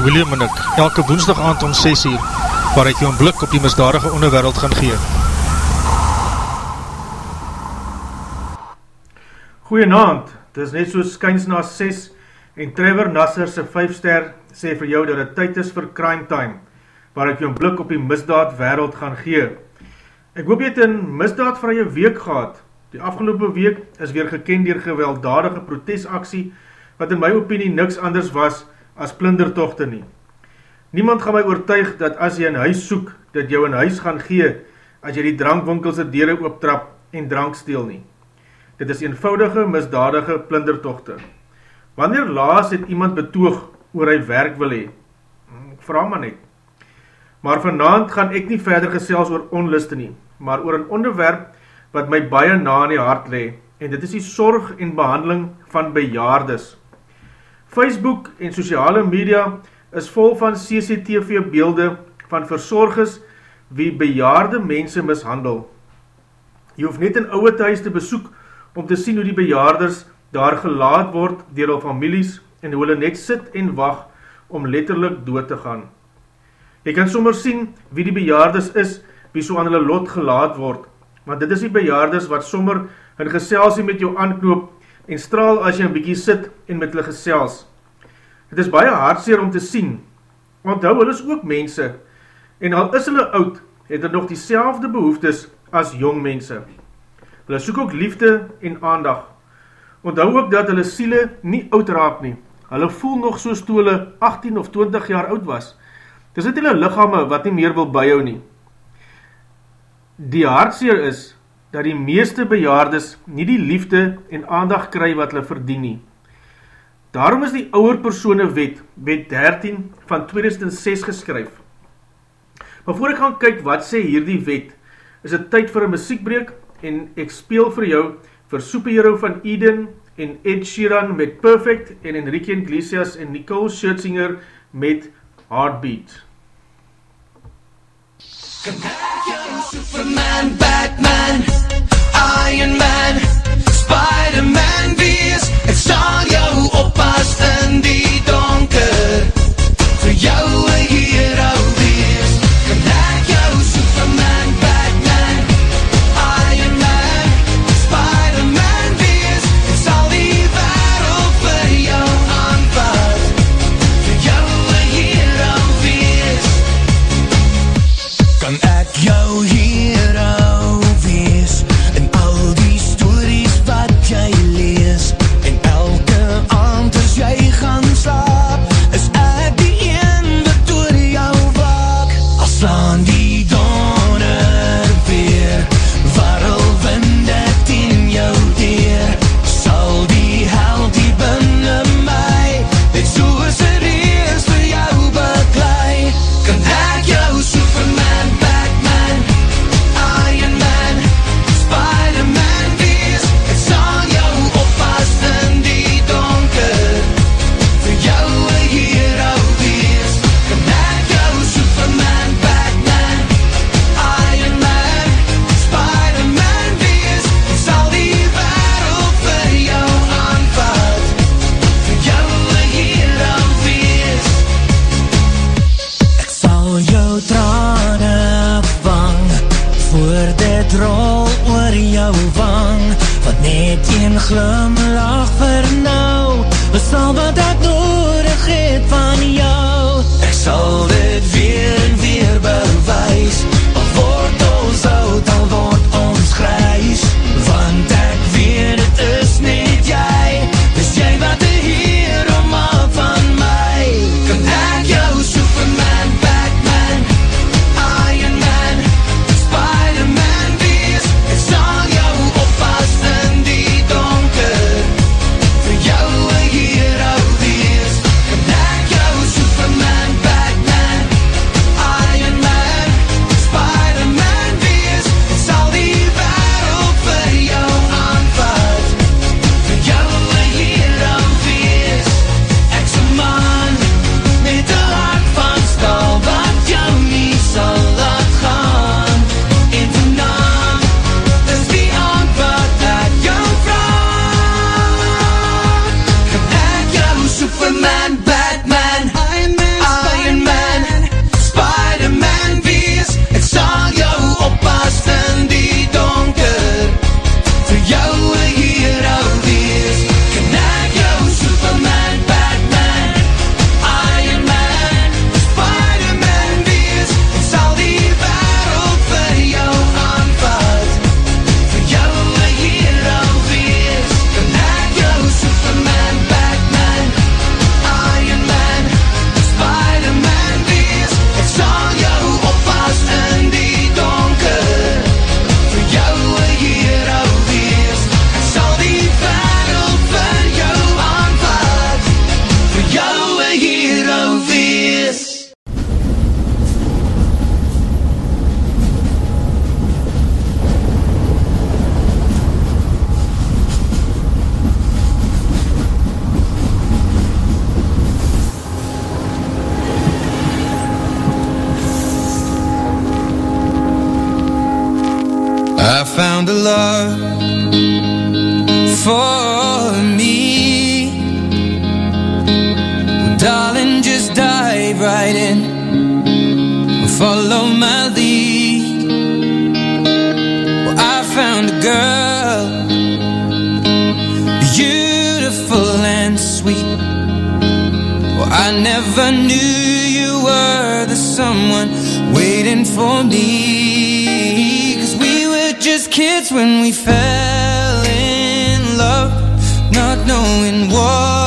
William Minnick, elke woensdag aand om 6 uur, waar ek jou een blik op die misdadige onderwereld gaan gee. Goeienaand, het is net so skyns na 6 en Trevor Nasser sy 5 ster sê vir jou dat het tyd is vir Crime Time, waar ek jou een blik op die misdaad wereld gaan gee. Ek hoop jy het een misdaad vrye week gehad. Die afgelopen week is weer gekend dier gewelddadige protesaksie, wat in my opinie niks anders was as plindertochte nie. Niemand gaan my oortuig dat as jy een huis soek, dat jou een huis gaan gee, as jy die drankwinkelse dere ooptrap en drank steel nie. Dit is eenvoudige, misdadige plindertochte. Wanneer laas het iemand betoog oor hy werk wil hee? Hm, ek vraag maar net. Maar vanavond gaan ek nie verder gesels oor onliste nie, maar oor een onderwerp wat my baie na in die hart lee, en dit is die sorg en behandeling van bejaardes. Facebook en sociale media is vol van CCTV beelde van verzorgers wie bejaarde mense mishandel. Jy hoef net in ouwe thuis te besoek om te sien hoe die bejaarders daar gelaat word dier al families en hoe hulle net sit en wacht om letterlik dood te gaan. Jy kan sommer sien wie die bejaardes is wie so aan hulle lot gelaat word, want dit is die bejaardes wat sommer hun geselsie met jou aanknoop en straal as jy een bykie sit en met hulle gesels. Het is baie hartseer om te sien, want hou, hulle is ook mense, en al is hulle oud, het hulle nog die selfde behoeftes as jong mense. Hulle soek ook liefde en aandag. Onthou ook dat hulle siele nie oud raak nie. Hulle voel nog soos toe hulle 18 of 20 jaar oud was. Dis het hulle lichame wat nie meer wil byhou nie. Die hartseer is, dat die meeste bejaardes nie die liefde en aandag kry wat hulle verdien nie. Daarom is die ouwer persoene wet, wet 13 van 2006 geskryf. Maar voor ek gaan kyk wat sê hierdie wet, is het tyd vir een muziekbreek en ek speel vir jou vir Superhero van Eden en Ed Sheeran met Perfect en Enrique Iglesias en Nicole Scherzinger met Heartbeat. Superman, Batman Iron Man, Spider-Man, wie is, ek sal jou oppas in die someone waiting for me. Cause we were just kids when we fell in love, not knowing what.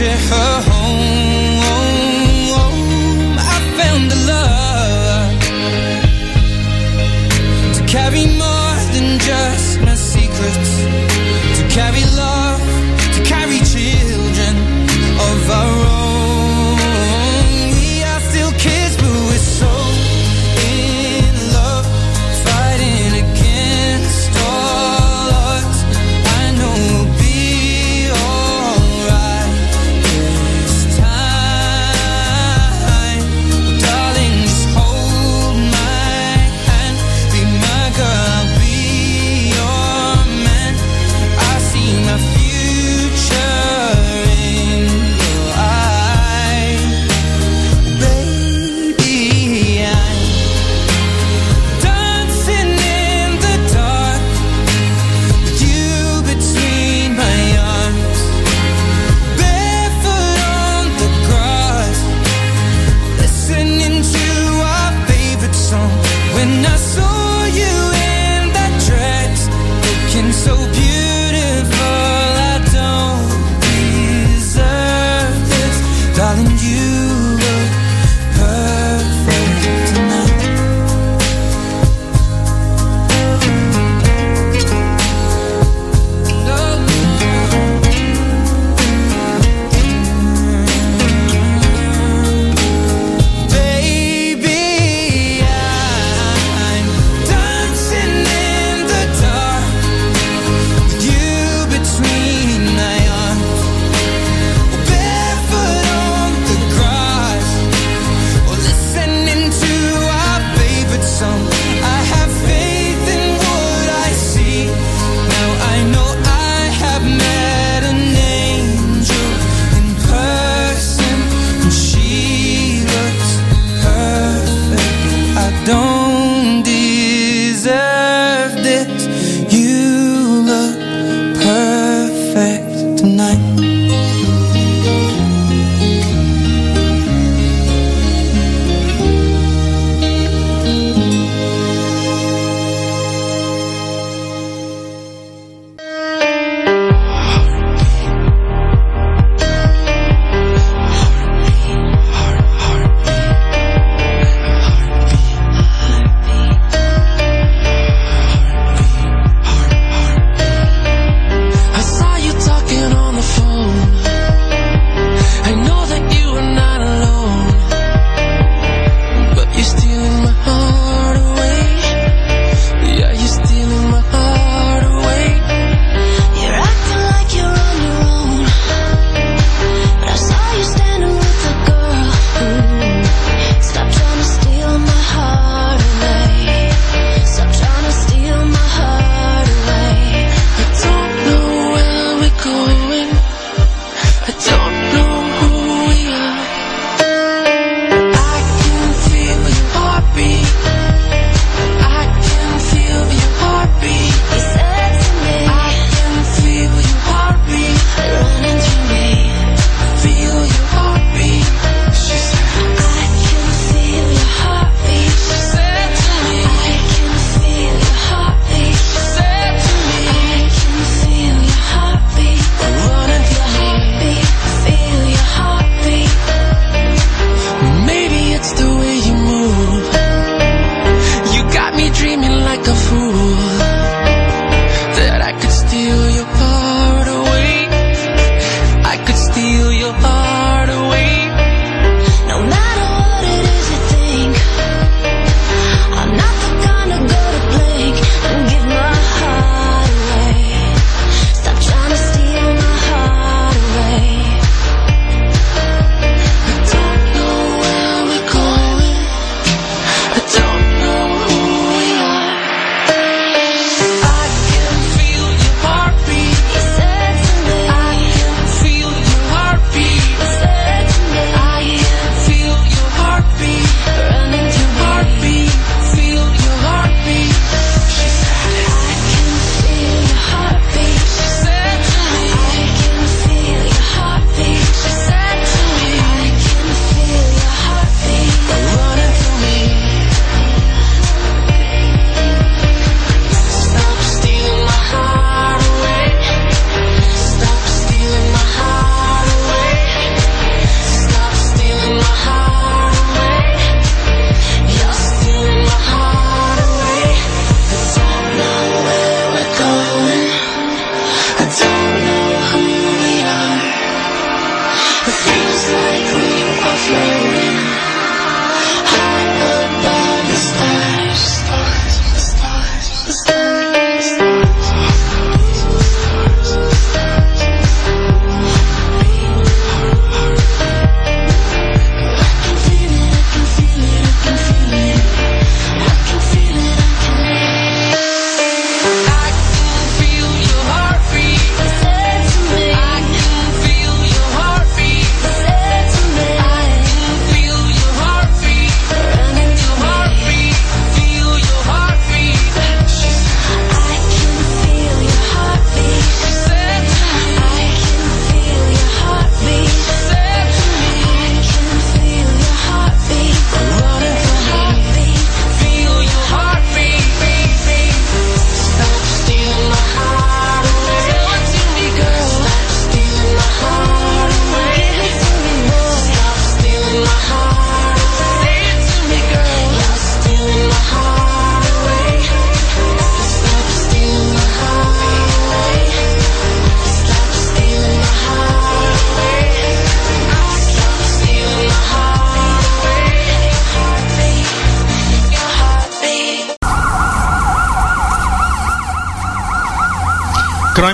share her. home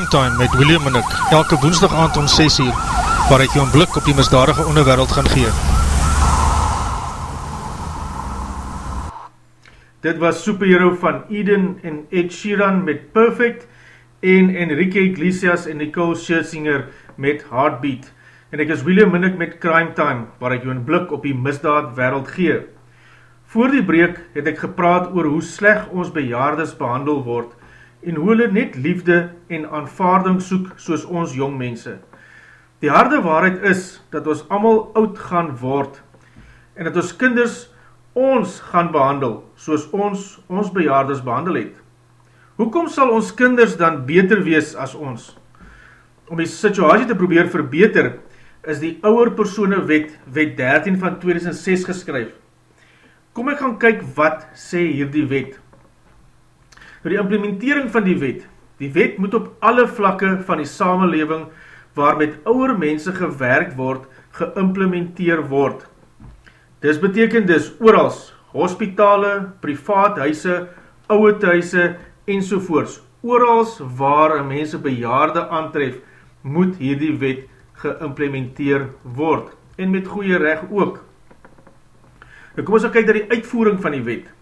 Crime Time met William Minnick, elke woensdag aand om 6 uur, waar ek jou een blik op die misdadige onderwereld gaan gee. Dit was Superhero van Eden en Ed Sheeran met Perfect en Enrique Iglesias en Nicole Scherzinger met Heartbeat. En ek is William Minnick met Crime Time, waar ek jou een blik op die misdaad wereld gee. Voor die breek het ek gepraat oor hoe sleg ons bejaardes behandel word en hoe hulle net liefde en aanvaarding soek soos ons jong mense. Die harde waarheid is dat ons allemaal oud gaan word en dat ons kinders ons gaan behandel soos ons ons bejaardes behandel het. Hoekom sal ons kinders dan beter wees as ons? Om die situasie te probeer verbeter is die ouwer persoene wet, wet 13 van 2006 geskryf Kom ek gaan kyk wat sê hierdie wet. Nou die implementering van die wet. Die wet moet op alle vlakke van die samenleving waar met ouwer mense gewerk word, geïmplementeer word. Dis beteken dus oorals, hospitale, privaat huise, ouwe thuise en sovoorts. Oorals waar mense bejaarde aantref, moet hierdie wet geïmplementeer word. En met goeie recht ook. Nou kom ons nou kyk na die uitvoering van die wet.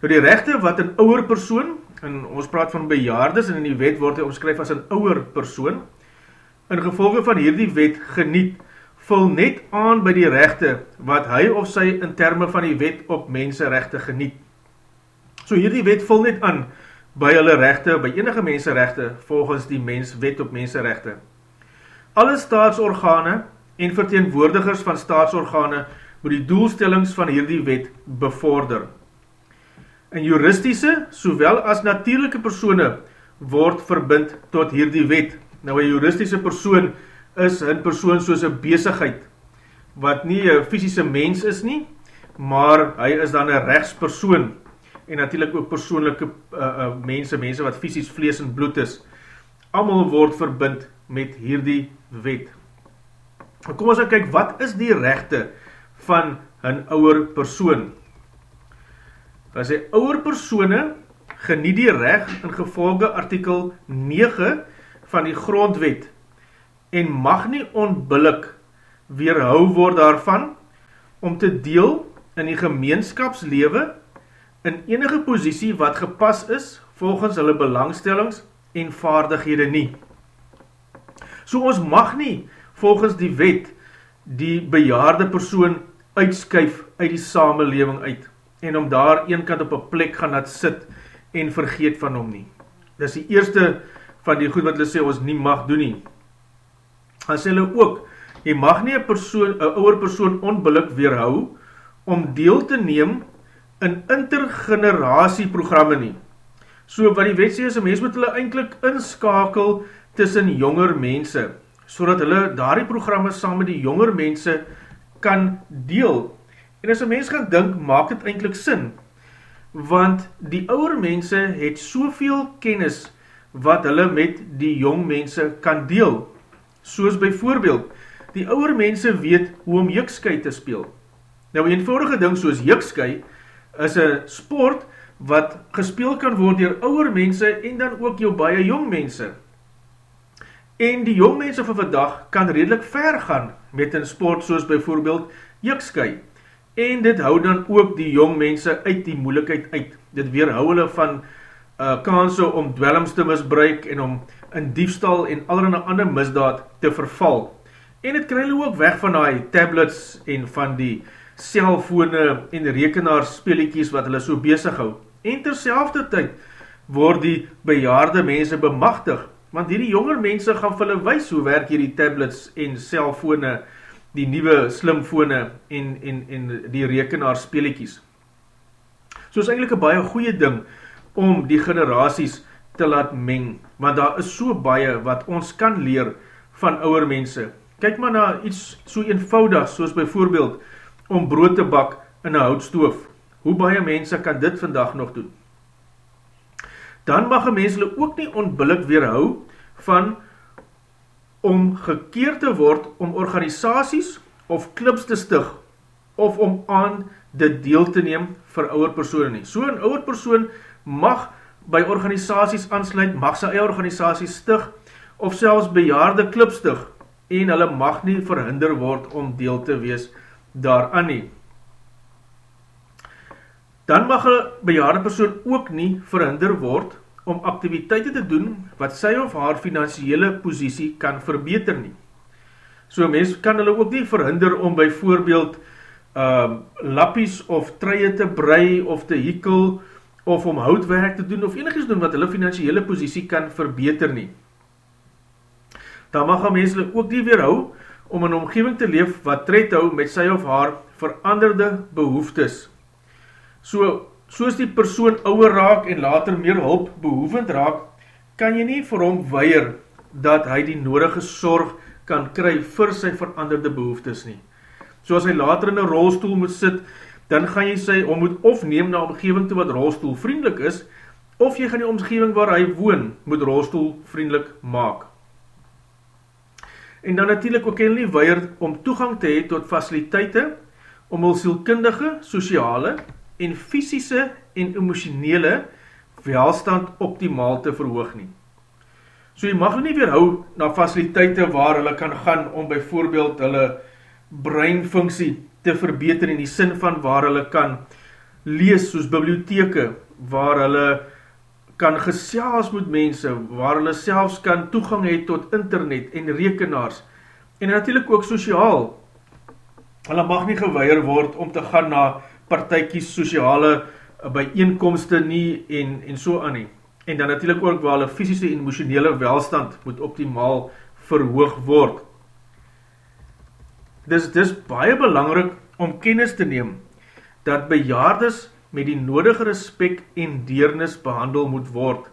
Nou die rechte wat een ouwer persoon, en ons praat van bejaardes, en in die wet word hy omskryf as een ouwer persoon, in gevolge van hierdie wet geniet, vul net aan by die rechte wat hy of sy in termen van die wet op menserechte geniet. So hierdie wet vul net aan by hulle rechte, by enige menserechte, volgens die mens wet op menserechte. Alle staatsorgane en verteenwoordigers van staatsorgane moet die doelstellings van hierdie wet bevorder. En juristische, sowel as natuurlijke persone, word verbind tot hierdie wet. Nou, een juristische persoon is een persoon soos een bezigheid, wat nie een fysische mens is nie, maar hy is dan een rechtspersoon, en natuurlijk ook persoonlijke uh, uh, mense, mense wat fysisk vlees en bloed is, allemaal word verbind met hierdie wet. Kom ons nou kyk, wat is die rechte van een ouwer persoon. As die ouwer persoene geniet die recht in gevolge artikel 9 van die grondwet en mag nie onbillik weerhou word daarvan om te deel in die gemeenskapslewe in enige posiesie wat gepas is volgens hulle belangstellings en vaardighede nie. So ons mag nie volgens die wet die bejaarde persoon uitskuif uit die samenleving uit en om daar een kant op een plek gaan laat sit en vergeet van hom nie. Dit is die eerste van die goed wat hulle sê ons nie mag doen nie. Dan sê hulle ook, jy mag nie een persoon, een ouwe persoon onbillik weerhou om deel te neem in intergeneratie programme nie. So wat die wet sê is, een mens moet hulle eindelijk inskakel tussen jonger mense, so dat hulle daar die programme saam met die jonger mense kan deel. En as een mens gaan dink, maak dit eindelijk sin, want die ouwe mense het soveel kennis wat hulle met die jong mense kan deel. Soos by voorbeeld, die ouwe mense weet hoe om jiksky te speel. Nou, eenvoudige ding soos jiksky is een sport wat gespeel kan word door ouwe mense en dan ook jou baie jong mense. En die jong mense van vandag kan redelijk ver gaan met een sport soos bijvoorbeeld jiksky. En dit hou dan ook die jong mense uit die moeilikheid uit. Dit weerhou hulle van uh, kanse om dwellings te misbruik en om in diefstal en allerhande ander misdaad te verval. En dit kry hulle ook weg van die tablets en van die cellfone en rekenaarspeeliekies wat hulle so bezig hou. En terselfde tyd word die bejaarde mense bemachtig Want hierdie jonger mense gaan vir hulle wys hoe werk hierdie tablets en cellfone, die nieuwe slimfone en, en, en die rekenaar speeliekies. So is eindelijk een baie goeie ding om die generaties te laat meng, want daar is so baie wat ons kan leer van ouwer mense. Kyk maar na iets so eenvoudig, soos bijvoorbeeld om brood te bak in een houtstoof. Hoe baie mense kan dit vandag nog doen? dan mag een mens hulle ook nie onbillik weerhou van om gekeer te word om organisaties of klips te stig of om aan dit deel te neem vir ouwe persoon nie. So een ouwe persoon mag by organisaties aansluit, mag sy eie organisatie stig, of selfs bejaarde klip stig, en hulle mag nie verhinder word om deel te wees daaraan nie. Dan mag een bejaarde persoon ook nie verhinder word om activiteite te doen wat sy of haar financiële posiesie kan verbeter nie. So mens kan hulle ook nie verhinder om by voorbeeld uh, ehm, lappies of treie te brei of te hekel of om houtwerk te doen of enigies doen wat hulle financiële posiesie kan verbeter nie. Dan mag een mens ook nie weerhou om een omgeving te leef wat tred hou met sy of haar veranderde behoeftes. So, soos die persoon ouwer raak en later meer hulp behoevend raak, kan jy nie vir hom weier dat hy die nodige sorg kan kry vir sy veranderde behoeftes nie. So as hy later in een rolstoel moet sit, dan gaan jy sy om moet of neem na omgeving toe wat rolstoel vriendelik is, of jy gaan die omgeving waar hy woon, moet rolstoel vriendelik maak. En dan natuurlijk ook en nie weier om toegang te hee tot faciliteite, om hy sielkundige, sociale en fysische en emotionele welstand optimaal te verhoog nie. So jy mag nie weerhou na faciliteite waar hulle kan gaan om byvoorbeeld hulle breinfunksie te verbeter in die sin van waar hulle kan lees soos bibliotheke, waar hulle kan gesels met mense, waar hulle selfs kan toegang het tot internet en rekenaars en natuurlijk ook sociaal. Hulle mag nie geweier word om te gaan na partijkies sociale bijeenkomste nie en, en so aan nie en dan natuurlijk ook waar hulle fysische en emotionele welstand moet optimaal verhoog word. Dis, dis baie belangrik om kennis te neem dat bejaardes met die nodige respect en deernis behandel moet word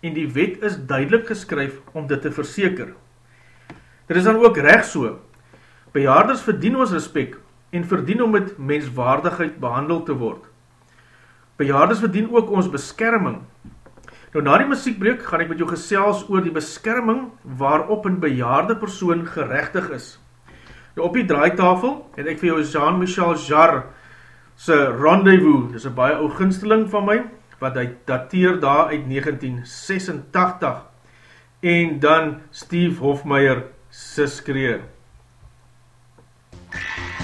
en die wet is duidelik geskryf om dit te verseker. Dit is dan ook recht so. Bejaardes verdien ons respect en verdien om met menswaardigheid behandel te word. Bejaardes verdien ook ons beskerming Nou na die muziekbreek gaan ek met jou gesels oor die beskerming waarop een bejaarde persoon gerechtig is. Nou op die draaitafel het ek vir jou Jean-Michel Jarre sy rendezvous, dit is een baie ou ginsteling van my, wat hy dateer daar uit 1986 en dan Steve Hofmeyer sy skreer. sal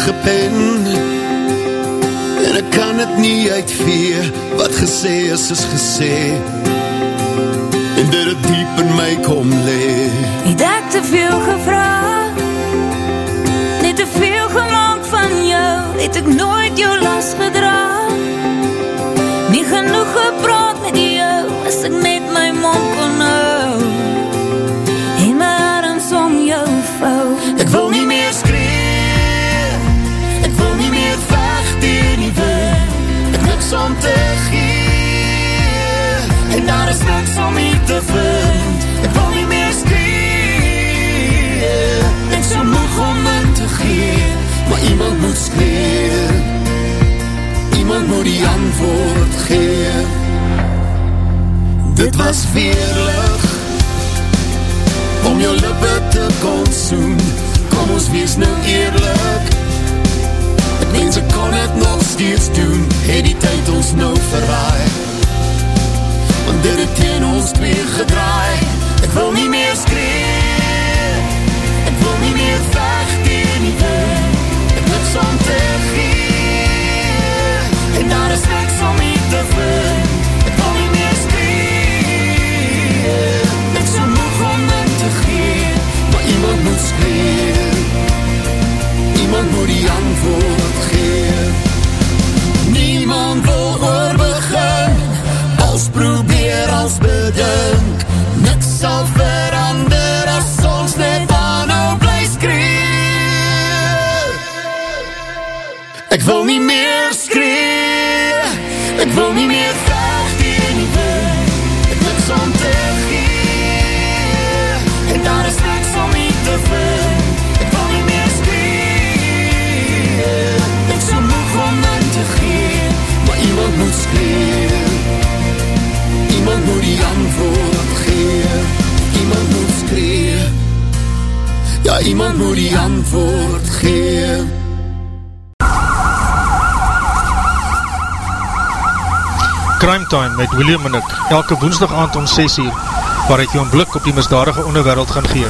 neergepen En ek kan het nie uitvee Wat gesê is, is gesê. En dit het diep in my kom lee Het ek te veel gevraag Net te veel gemaakt van jou. Het ek nooit jou last gedraag vind. Ek wil nie meer skree Ek so moeg om in te gee Maar iemand moet skree Iemand moet die antwoord gee Dit was veerlig Om jou lippe te kon soen Kom ons wees nou eerlik Ek wens ek kon het nog steeds doen. Het die tyd ons nou verraai? Want dit Ek wil nie meer skree Ek wil nie meer vecht die wind Ek niks om te gee En daar is niks om nie te vind Ek wil nie meer skree Ek so moeg om in te gee Maar iemand moet skree Iemand moet die antwoord gee Iemand moet skree Ja, iemand moet die antwoord gee Crime Time met William en ek, elke woensdag aand om 6 uur, waar ek jou een blik op die misdadige onderwereld gaan gee.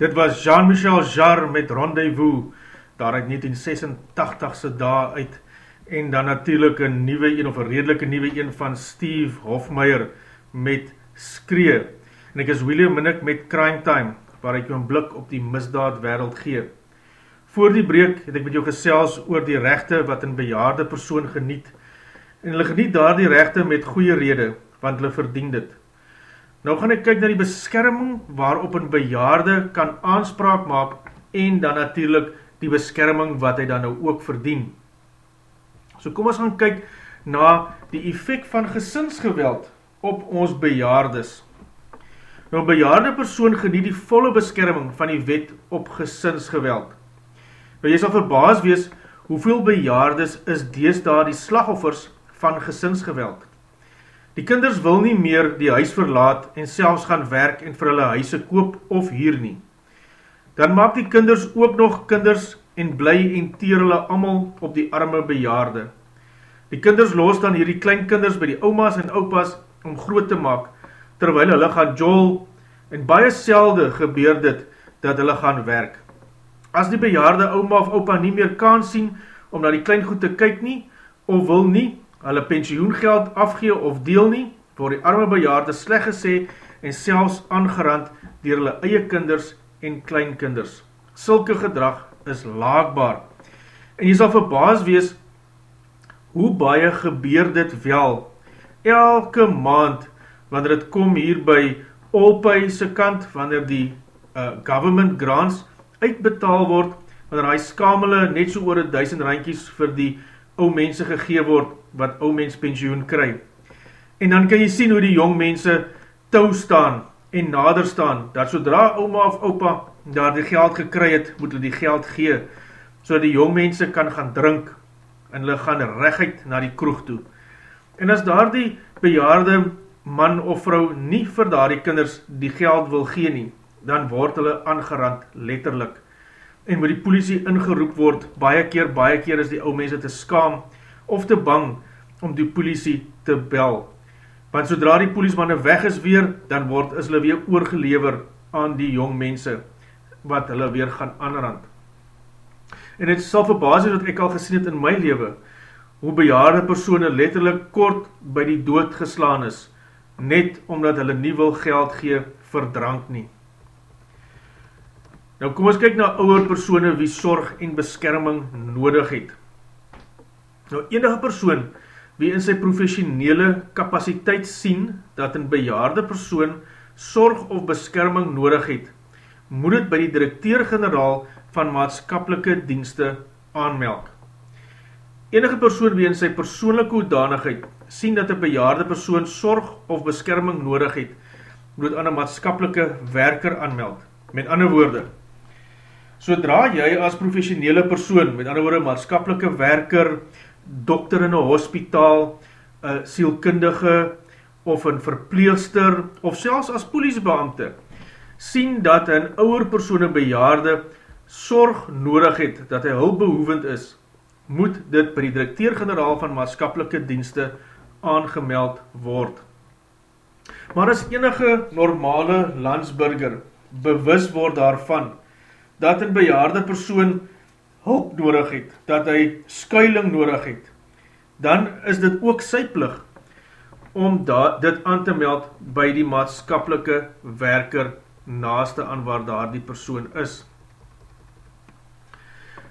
Dit was Jean-Michel Jarre met Rendezvous, daar uit 1986se daar uit, en dan natuurlijk een nieuwe een, of een redelike nieuwe een van Steve Hofmeyer met Skree. En ek is William Minnick met Crime Time, waar ek jou een blik op die misdaad wereld gee. Voor die breek het ek met jou gesels oor die rechte wat een bejaarde persoon geniet, en hulle geniet daar die rechte met goeie rede, want hulle verdien dit. Nou gaan ek kyk na die beskerming waarop een bejaarde kan aanspraak maak en dan natuurlijk die beskerming wat hy dan nou ook verdien. So kom ons gaan kyk na die effect van gesinsgeweld op ons bejaardes. Nou bejaarde persoon geniet die volle beskerming van die wet op gesinsgeweld. Nou jy sal verbaas wees hoeveel bejaardes is deesdaar die slagoffers van gesinsgeweld. Die kinders wil nie meer die huis verlaat en selfs gaan werk en vir hulle huise koop of huur nie. Dan maak die kinders ook nog kinders en bly en teer hulle amal op die arme bejaarde. Die kinders los dan hierdie kleinkinders by die oumas en oupas om groot te maak, terwyl hulle gaan jol en baie selde gebeur dit dat hulle gaan werk. As die bejaarde ouma of opa nie meer kan sien om na die kleingoed te kyk nie, of wil nie hulle pensioengeld afgee of deel nie, word die arme bejaarde sleg gesê en selfs aangerand dier hulle eie kinders en kleinkinders. Sulke gedrag is laakbaar. En jy sal verbaas wees, hoe baie gebeur dit wel, elke maand, wanneer het kom hier by Olpay se kant, wanneer die uh, government grants uitbetaal word, wanneer hy skamele net so oor 1000 randjies vir die ou mense gegee word, wat ou mens pensioen kry. En dan kan jy sien hoe die jong mense tou staan en nader staan, dat sodra oma of opa daar die geld gekry het, moet hulle die geld gee, so die jong mense kan gaan drink, en hulle gaan reguit na die kroeg toe. En as daar die bejaarde man of vrou nie vir daar die kinders die geld wil gee nie, dan word hulle aangerand letterlik. En moet die politie ingeroep word, baie keer, baie keer is die ou mense te skaam of te bang om die politie te bel. Want zodra die poliesmanne weg is weer, dan word is hulle weer oorgelever aan die jong mense, wat hulle weer gaan aanrand. En het sal verbaas wat ek al gesien het in my leven, hoe bejaarde persone letterlijk kort by die dood geslaan is, net omdat hulle nie wil geld gee vir drank nie. Nou kom ons kyk na ouwe persone wie sorg en beskerming nodig het. Nou enige persoon wie in sy professionele kapasiteit sien dat een bejaarde persoon sorg of beskerming nodig het, moet het by die directeur-generaal van maatskapelike dienste aanmelk. Enige persoon wie in sy persoonlijke hoedanigheid sien dat een bejaarde persoon sorg of beskerming nodig het, moet aan een maatskapelike werker aanmeld. Met ander woorde, Sodra jy as professionele persoon, met ander woorde maatskapelike werker, dokter in een hospitaal, een sielkundige of een verpleegster of selfs as poliesbeamte, sien dat een ouwer persoon en bejaarde sorg nodig het, dat hy hulpbehoevend is, moet dit by die directeur-generaal van maatskapelike dienste aangemeld word. Maar as enige normale landsburger bewus word daarvan, dat een bejaarde persoon hulp nodig het, dat hy skuiling nodig het, dan is dit ook sy plig om da, dit aan te meld by die maatskapelike werker naaste aan waar daar die persoon is.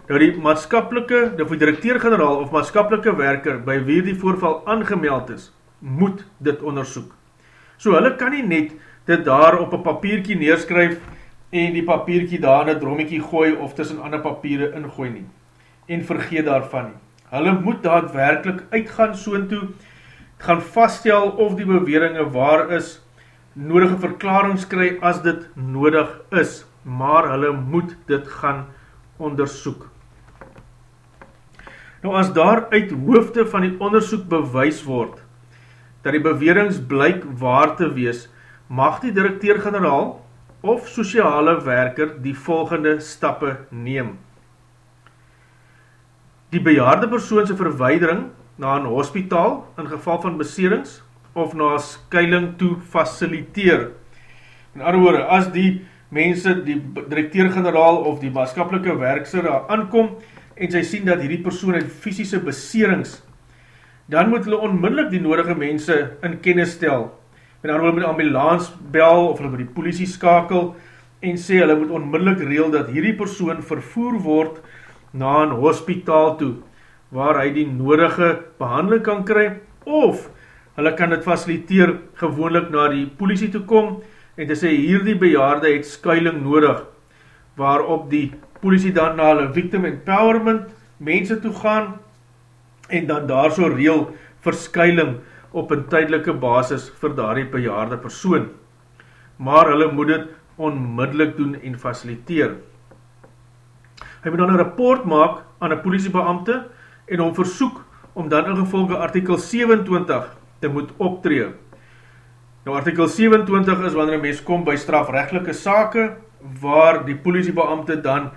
Nou die maatskapelike, die directeur-generaal of maatskapelike werker by wie die voorval aangemeld is, moet dit onderzoek. So hulle kan nie net dit daar op een papierkie neerskryf en die papiertjie daar in een drommiekie gooi of tussen ander papiere ingooi nie, en vergeet daarvan nie. Hulle moet daadwerkelijk uitgaan soon toe, gaan vaststel of die beweringe waar is, nodige verklarings kry as dit nodig is, maar hulle moet dit gaan onderzoek. Nou as daar uit hoofde van die onderzoek bewys word, dat die bewerings blyk waar te wees, mag die directeur-generaal of sociale werker die volgende stappe neem. Die bejaarde persoonse verweidering na een hospitaal in geval van beserings of na skuiling toe faciliteer. In andere woorde, as die mense, die directeur-generaal of die maatschappelike werkser daar aankom en sy sien dat hierdie persoon het fysische beserings, dan moet hulle onmiddellik die nodige mense in kennis stel met dan hulle met die ambulans bel of hulle met die politie skakel en sê hulle moet onmiddellik reel dat hierdie persoon vervoer word na een hospitaal toe waar hy die nodige behandeling kan kry of hulle kan dit faciliteer gewoonlik na die politie toe kom en te sê hierdie bejaarde het skuiling nodig waarop die politie dan na hulle victim empowerment mense toe gaan en dan daar so reel verskuiling op een tydelike basis vir daardie bejaarde persoon. Maar hulle moet dit onmiddellik doen en faciliteer. Hy moet dan een rapport maak aan een politiebeamte en hom versoek om dan in gevolge artikel 27 te moet optree. Nou artikel 27 is wanneer een mens kom by strafrechtelike sake waar die politiebeamte dan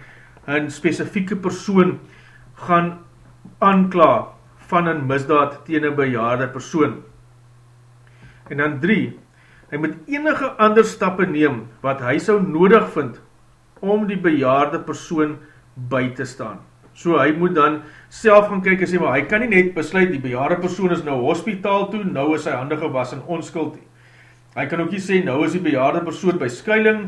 een specifieke persoon gaan aankla van een misdaad tegen een bejaarde persoon. En dan 3, hy moet enige ander stappe neem wat hy sou nodig vind om die bejaarde persoon by te staan. So hy moet dan self gaan kyk en sê, maar hy kan nie net besluit, die bejaarde persoon is nou hospitaal toe, nou is sy hande gewas in onskuld. Hy kan ook nie sê, nou is die bejaarde persoon by skuiling,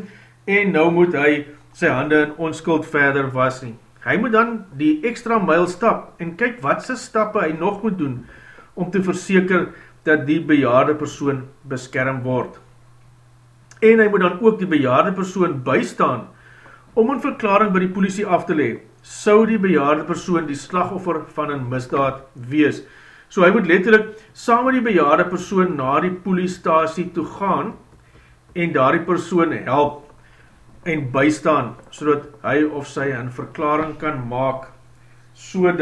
en nou moet hy sy hande in onskuld verder was nie. Hy moet dan die extra mile stap, en kyk wat sy stappe hy nog moet doen, om te verseker dat die bejaarde persoon beskerm word. En hy moet dan ook die bejaarde persoon bystaan om een verklaring by die politie af te lee, sou die bejaarde persoon die slagoffer van een misdaad wees. So hy moet letterlik saam met die bejaarde persoon na die poliestasie toe gaan en daar die persoon help en bystaan, so hy of sy een verklaring kan maak, so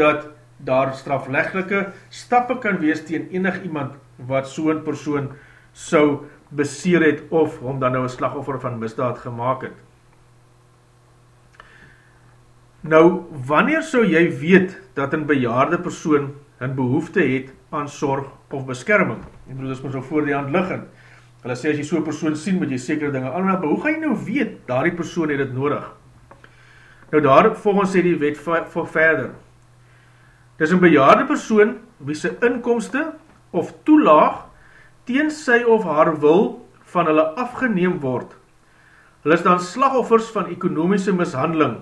daar strafleggelike stappe kan wees tegen enig iemand wat so'n persoon sou beseer het of hom dan nou een slagoffer van misdaad gemaakt het. Nou, wanneer sou jy weet dat een bejaarde persoon een behoefte het aan sorg of beskerming? die broeders moet so voor die hand liggend. Hulle sê, as jy so persoon sien, moet jy sekere dinge aanraap, maar hoe ga jy nou weet, daar die persoon het het nodig? Nou daar, volgens sê die wet vir verder, dis een bejaarde persoon, wie sy inkomste of toelaag, teen sy of haar wil, van hulle afgeneem word. Hulle is dan slagoffers van ekonomiese mishandeling.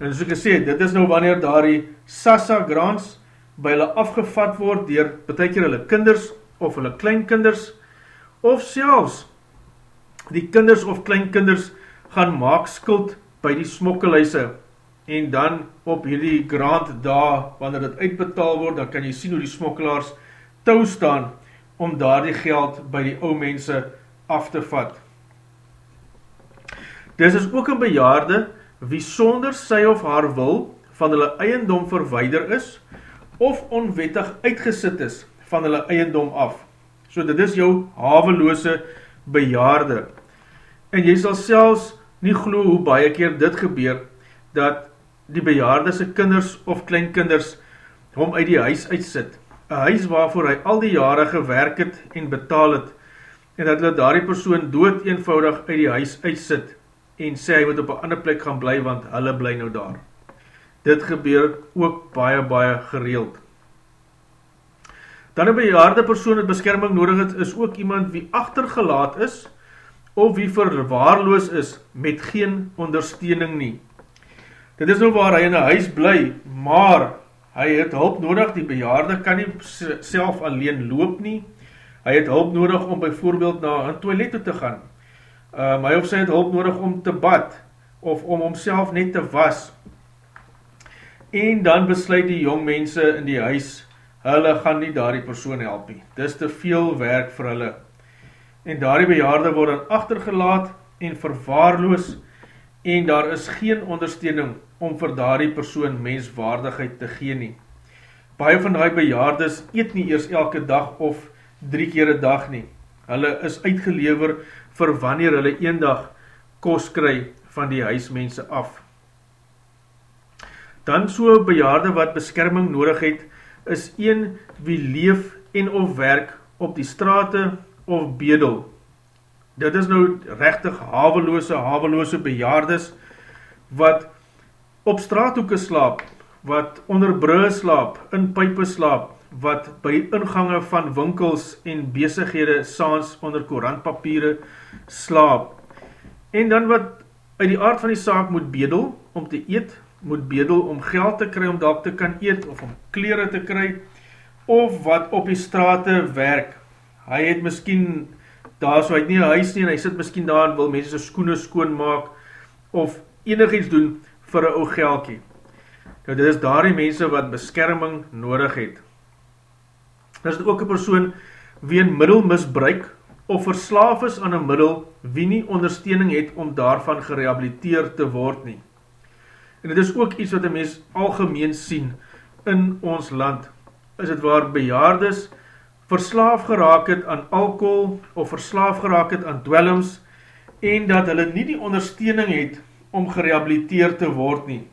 En soos ek sê, dit is nou wanneer daar die Sassa grants by hulle afgevat word, dier betekker hulle kinders, of hulle kleinkinders, of selfs die kinders of kleinkinders gaan maak skuld by die smokkeluise en dan op hierdie grant daar, wanneer dit uitbetaal word, dan kan jy sien hoe die smokkelaars tou staan om daar die geld by die ou mense af te vat. Dis is ook een bejaarde wie sonder sy of haar wil van hulle eiendom verweider is of onwettig uitgesit is van hulle eiendom af. So dit is jou haveloose bejaarde. En jy sal selfs nie glo hoe baie keer dit gebeur, dat die bejaarde sy kinders of kleinkinders hom uit die huis uitsit. Een huis waarvoor hy al die jare gewerk het en betaal het, en dat hulle daar die persoon dood eenvoudig uit die huis uitsit, en sê hy moet op een ander plek gaan bly, want hulle bly nou daar. Dit gebeur ook baie, baie gereeld. Dan een bejaarde persoon het beskerming nodig. Het, is ook iemand wie achtergelaat is, of wie verwaarloos is, met geen ondersteuning nie. Dit is nou waar hy in een huis bly, maar hy het hulp nodig, die bejaarde kan nie self alleen loop nie, hy het hulp nodig om bijvoorbeeld na een toilet te gaan, um, hy of sy het hulp nodig om te bad, of om homself net te was, en dan besluit die jong mense in die huis, hulle gaan nie daar die persoon help nie. Dis te veel werk vir hulle. En daar die bejaarde word in achtergelaat en verwaarloos en daar is geen ondersteuning om vir daar die persoon menswaardigheid te gee nie. Baie van die bejaardes eet nie eers elke dag of drie keer een dag nie. Hulle is uitgelever vir wanneer hulle een dag kos kry van die huismense af. Dan so bejaarde wat beskerming nodig het, is een wie leef en of werk op die strate of bedel. Dit is nou rechtig haveloose, haveloose bejaardes, wat op straathoeken slaap, wat onder brug slaap, in pijpe slaap, wat by ingange van winkels en bezighede saans onder korantpapiere slaap, en dan wat uit die aard van die saak moet bedel om te eet, moet bedel om geld te kry om dat te kan eet, of om kleren te kry, of wat op die straten werk. Hy het miskien, daar so, het nie een huis nie, en hy sit miskien daar en wil mense sy skoene skoon maak, of enig iets doen vir een ou geldkie. Nou, dit is daar die mense wat beskerming nodig het. Dit is ook een persoon wie een middel misbruik, of verslaaf is aan een middel, wie nie ondersteuning het om daarvan gerehabiliteer te word nie. En dit is ook iets wat een mens algemeen sien in ons land. Is het waar bejaardes verslaaf geraak het aan alcohol of verslaaf geraak het aan dwellings en dat hulle nie die ondersteuning het om gerehabiliteer te word nie.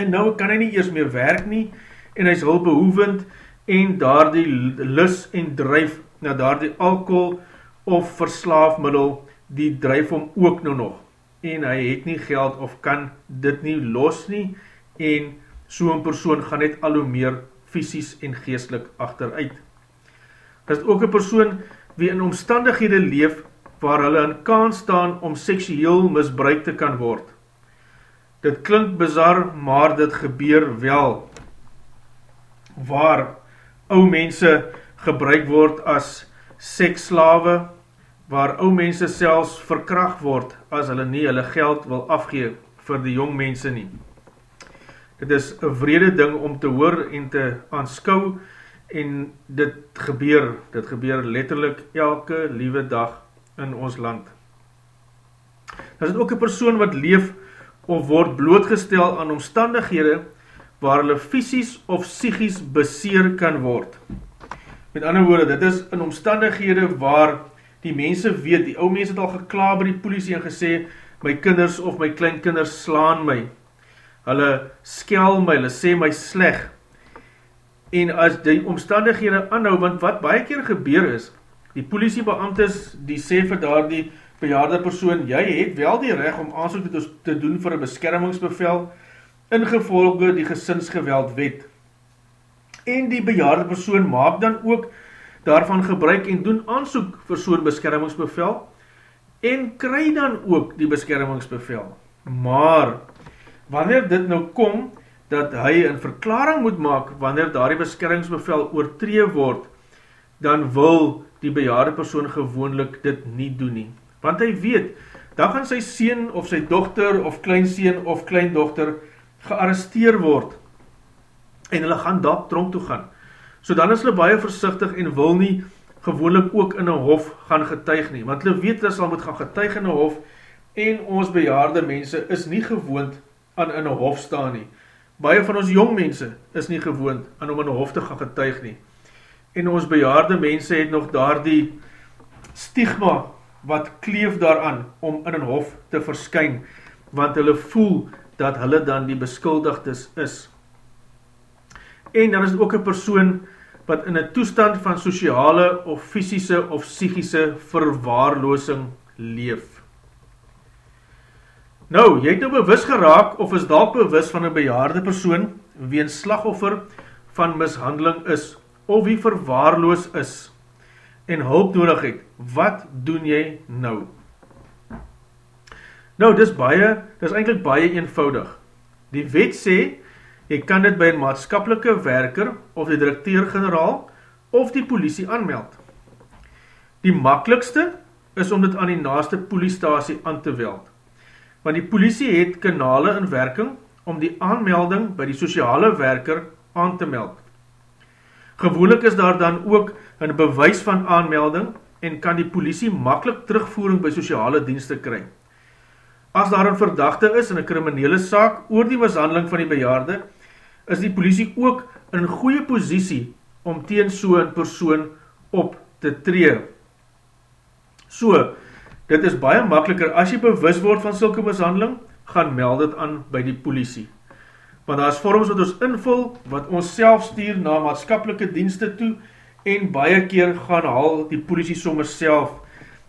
En nou kan hy nie eers meer werk nie en hy is hulpbehoevend en daar die lus en drijf na daar die alcohol of verslaafmiddel die drijf om ook nou nog en hy het nie geld of kan dit nie los nie en so'n persoon gaan net al hoe meer fysisk en geestelik achteruit. Dit is ook een persoon wie in omstandighede leef waar hulle in kans staan om seksueel misbruik te kan word. Dit klink bizar, maar dit gebeur wel. Waar ou mense gebruik word as seksslawe, waar ou mense selfs verkracht word as hulle nie hulle geld wil afgee vir die jong mense nie. Dit is een vrede ding om te hoor en te aanskou en dit gebeur, dit gebeur letterlik elke liewe dag in ons land. Dit is ook een persoon wat leef of word blootgestel aan omstandighede waar hulle fysisk of psychisch beseer kan word. Met ander woorde, dit is in omstandighede waar die mense weet, die ou mense het al gekla by die politie en gesê, my kinders of my kleinkinders slaan my, hulle skel my, hulle sê my sleg, en as die omstandighede aanhou, want wat baie keer gebeur is, die politiebeamtes die sê vir daar die bejaarde persoon, jy het wel die recht om aansoek te doen vir een beskermingsbevel, ingevolge die gesinsgeweld wet. En die bejaarde persoon maak dan ook daarvan gebruik en doen aansoek vir so'n beskermingsbevel en kry dan ook die beskermingsbevel. Maar, wanneer dit nou kom, dat hy een verklaring moet maak wanneer daar die beskermingsbevel oortree word, dan wil die bejaarde persoon gewoonlik dit nie doen nie. Want hy weet, dan gaan sy sien of sy dochter of kleinseen of kleindochter gearresteer word en hulle gaan daar tronk toe gaan. So dan is hulle baie versichtig en wil nie gewoonlik ook in een hof gaan getuig nie, want hulle weet hulle sal moet gaan getuig in een hof en ons bejaarde mense is nie gewoond aan in een hof staan nie. Baie van ons jong mense is nie gewoond aan om in een hof te gaan getuig nie. En ons bejaarde mense het nog daar die stigma wat kleef daaraan om in een hof te verskyn, want hulle voel dat hulle dan die beskuldigdes is. En dan is het ook een persoon wat in een toestand van sociale of fysische of psychische verwaarloosing leef. Nou, jy het nou bewus geraak of is dalk bewus van een bejaarde persoon wie een slagoffer van mishandeling is of wie verwaarloos is en hulp nodig het. Wat doen jy nou? Nou, dis baie, dis eindelijk baie eenvoudig. Die wet sê, jy kan dit by een maatskapelike werker of die directeur-generaal of die politie aanmeld. Die makkelijkste is om dit aan die naaste poliestasie aan te weld. Want die politie het kanale in werking om die aanmelding by die sociale werker aan te meld. Gewoonlik is daar dan ook een bewys van aanmelding en kan die politie makkelijk terugvoering by sociale dienste kry. As daar een verdachte is in een kriminele saak oor die mishandeling van die bejaarde, is die politie ook in goeie posiesie om teen so'n persoon op te tree. So, dit is baie makkeliker, as jy bewus word van sylke mishandeling, gaan meld het aan by die politie. Want daar is vorms wat ons invul, wat ons self stuur na maatskapelike dienste toe, en baie keer gaan haal die politie sommer self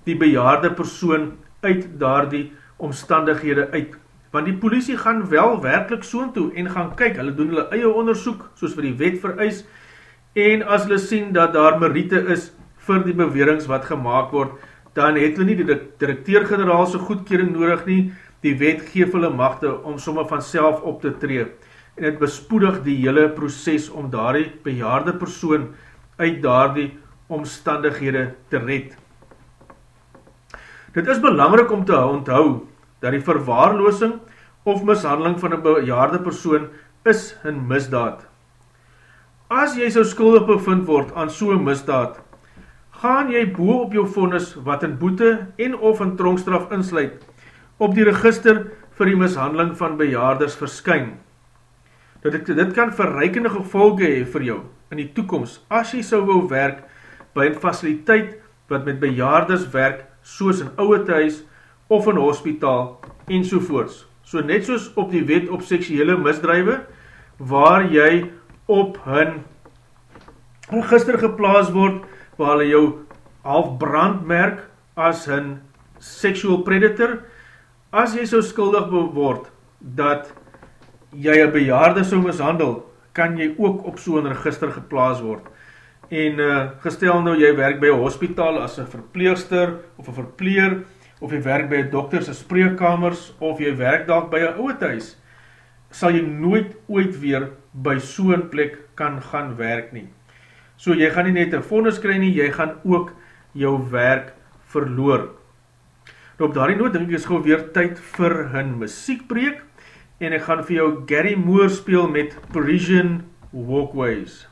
die bejaarde persoon uit daar die omstandighede uit. Want die politie gaan wel werkelijk soon toe en gaan kyk, hulle doen hulle eie onderzoek, soos vir die wet vereis, en as hulle sien dat daar meriete is vir die bewerings wat gemaakt word, dan het hulle nie die directeur-generaalse goedkering nodig nie, die wet geef hulle machte om somme van self op te tree, en het bespoedig die hele proces om daar die bejaarde persoon uit daar die omstandighede te red. Dit is belangrik om te onthou dat die verwaarloosing of mishandeling van een bejaarde persoon is een misdaad. As jy so skuldig bevind word aan so'n misdaad, gaan jy boe op jou vonnis wat in boete en of in tronkstraf insluit, op die register vir die mishandeling van bejaarders verskyn. Dit, dit kan verreikende gevolge hee vir jou in die toekomst, as jy so wil werk by een faciliteit wat met bejaarders werk soos in ouwe thuis of in hospitaal en sovoorts. So net soos op die wet op seksuele misdrijwe, waar jy op hun register geplaas word, waar hulle jou half brandmerk as hun sexual predator, as jy so skuldig word, dat jy een bejaarde so mishandel, kan jy ook op so'n register geplaas word en uh, gestel nou jy werk by een hospitaal as een verpleegster of een verpleer of jy werk by een dokterse spreekkamers of jy werk dalk by een ouwe thuis sal jy nooit ooit weer by so'n plek kan gaan werk nie. So jy gaan nie net een vonnis kry nie jy gaan ook jou werk verloor. Nou op daarie noot denk ek is gewoon weer tyd vir hun muziekbreek en ek gaan vir jou Gary Moore speel met Parisian Walkways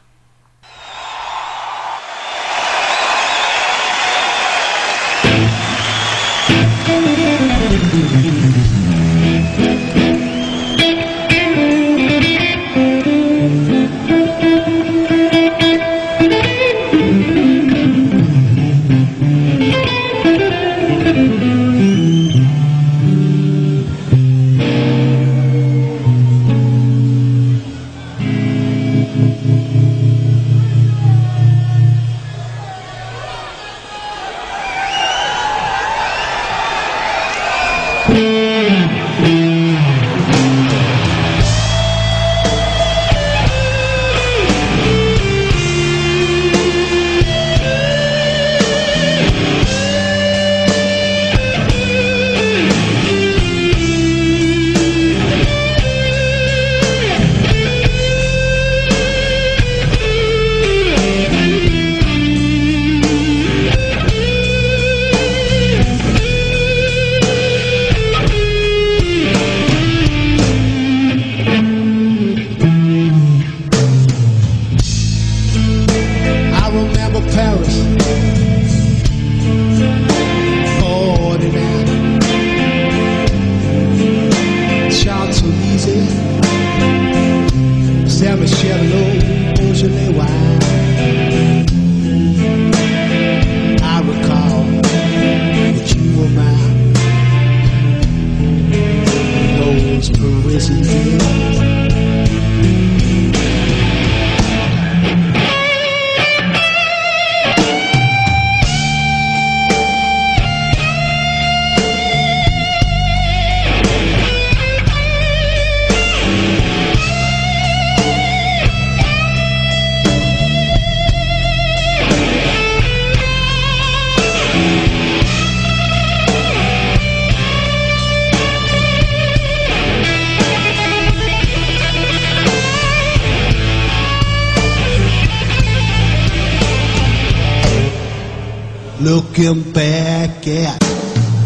Looking back at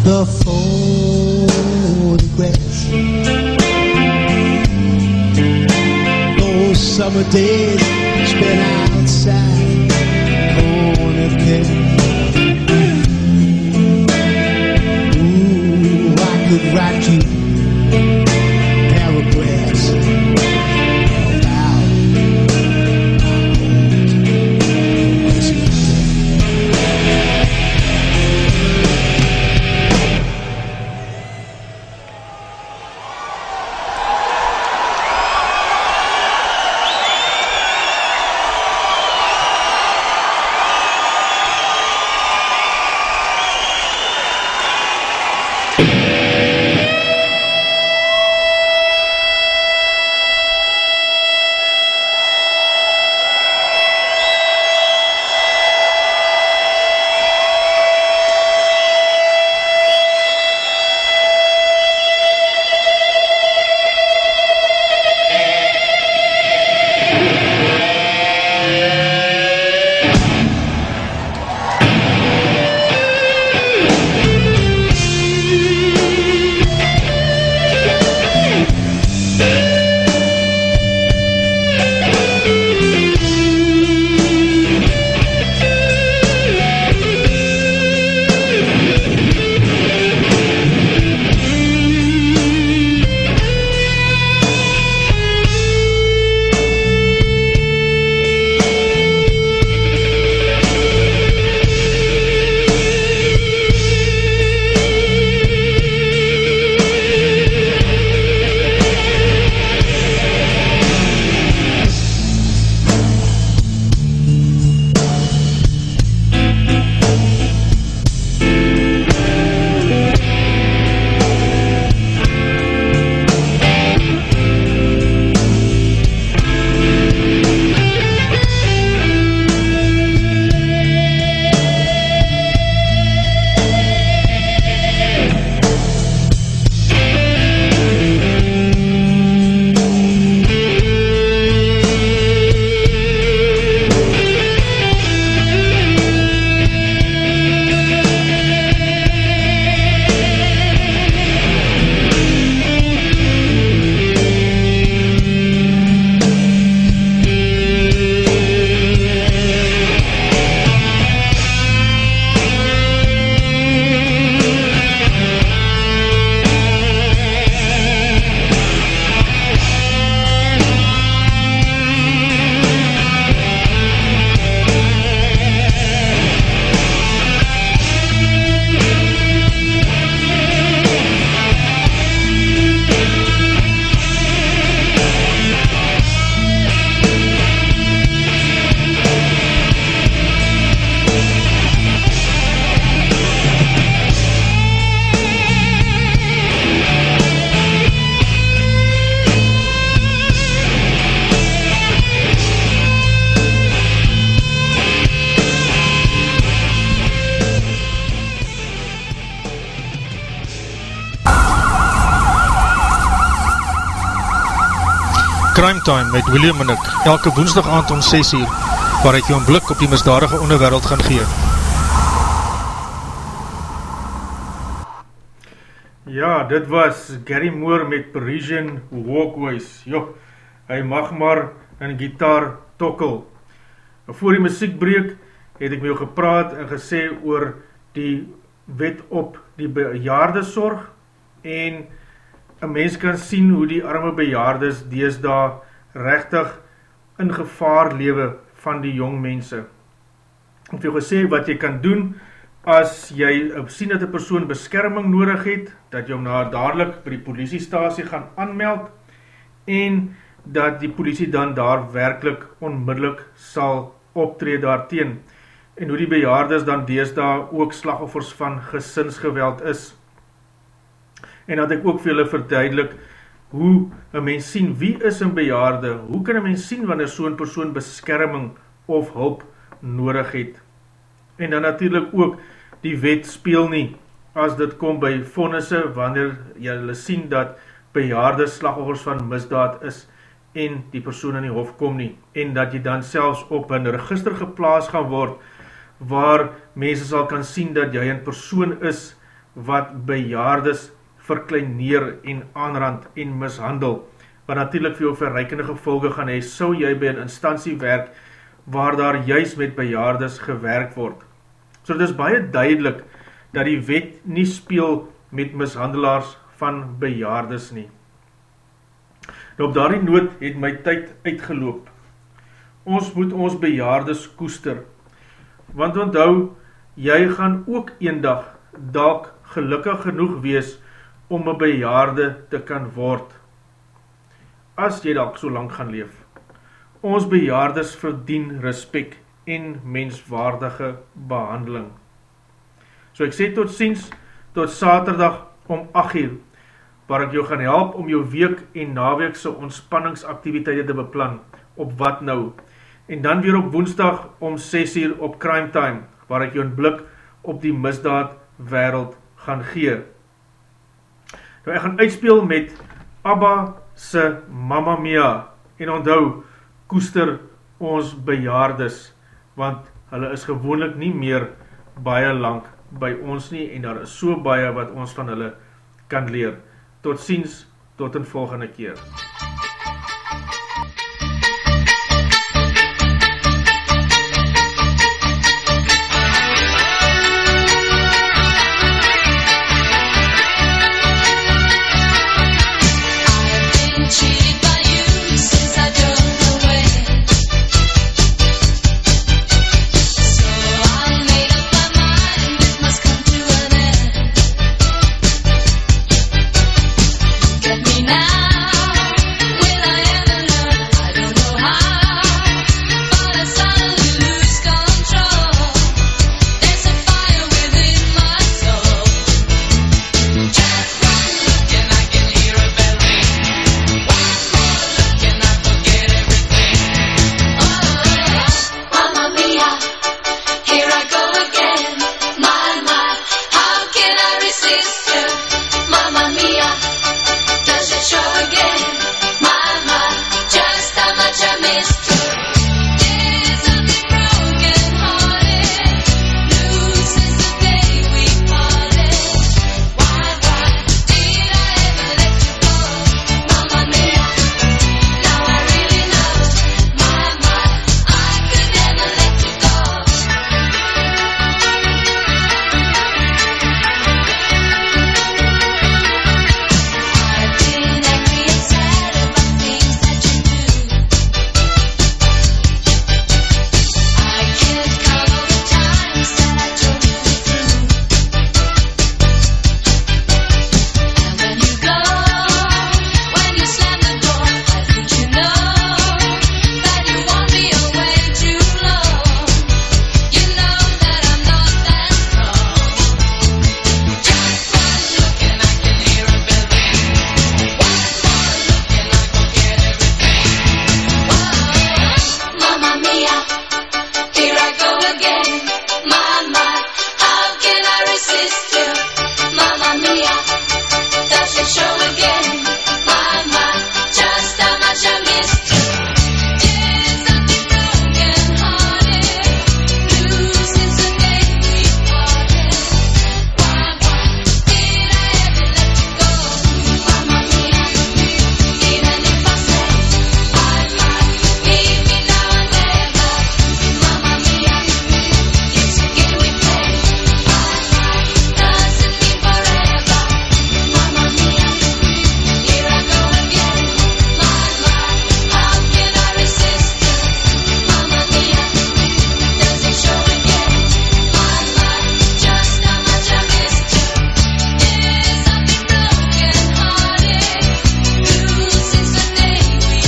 the photographs Those summer days spent outside corner care. Ooh, I could write you met William en ek, elke woensdag aand om 6 uur, waar ek jou een blik op die misdadige onderwereld gaan gee. Ja, dit was Gary Moore met Parisian Walkways. Jo, hy mag maar in gitaar tokkel. Voor die muziekbreek het ek met jou gepraat en gesê oor die wet op die bejaardesorg en een mens kan sien hoe die arme bejaardes deesdaar rechtig in gevaar lewe van die jong mense. Ek jou gesê wat jy kan doen as jy sien dat die persoon beskerming nodig het, dat jy hom na dadelijk by die politiestasie gaan aanmeld en dat die politie dan daar werkelijk onmiddellik sal optree daarteen en hoe die bejaardes dan deesdaar ook slagoffers van gesinsgeweld is en dat ek ook vir julle verduidelik hoe een mens sien wie is een bejaarde, hoe kan een mens sien wanneer so'n persoon beskerming of hulp nodig het. En dan natuurlijk ook die wet speel nie as dit kom by vonnisse wanneer julle sien dat bejaarde slagoffers van misdaad is en die persoon in die hof kom nie en dat jy dan selfs op een register geplaas gaan word waar mense sal kan sien dat jy een persoon is wat bejaardes verkleineer en aanrand en mishandel, wat natuurlijk vir jou verreikende gevolge gaan hee, so jy by een instantie werk, waar daar juist met bejaardes gewerk word. So dit is baie duidelik, dat die wet nie speel met mishandelaars van bejaardes nie. Nou op daarie noot het my tyd uitgeloop. Ons moet ons bejaardes koester, want onthou, jy gaan ook een dag gelukkig genoeg wees om een bejaarde te kan word, as jy dalk so lang gaan leef. Ons bejaardes verdien respect en menswaardige behandeling. So ek sê tot ziens, tot saterdag om 8 uur, waar ek jou gaan help om jou week en naweekse ontspanningsaktiviteite te beplan, op wat nou, en dan weer op woensdag om 6 uur op crime time, waar ek jou een blik op die misdaad wereld gaan gee. Nou ek gaan uitspeel met Abba se Mamma Mia en onthou koester ons bejaardes want hulle is gewoonlik nie meer baie lang by ons nie en daar is so baie wat ons van hulle kan leer. Tot ziens, tot een volgende keer.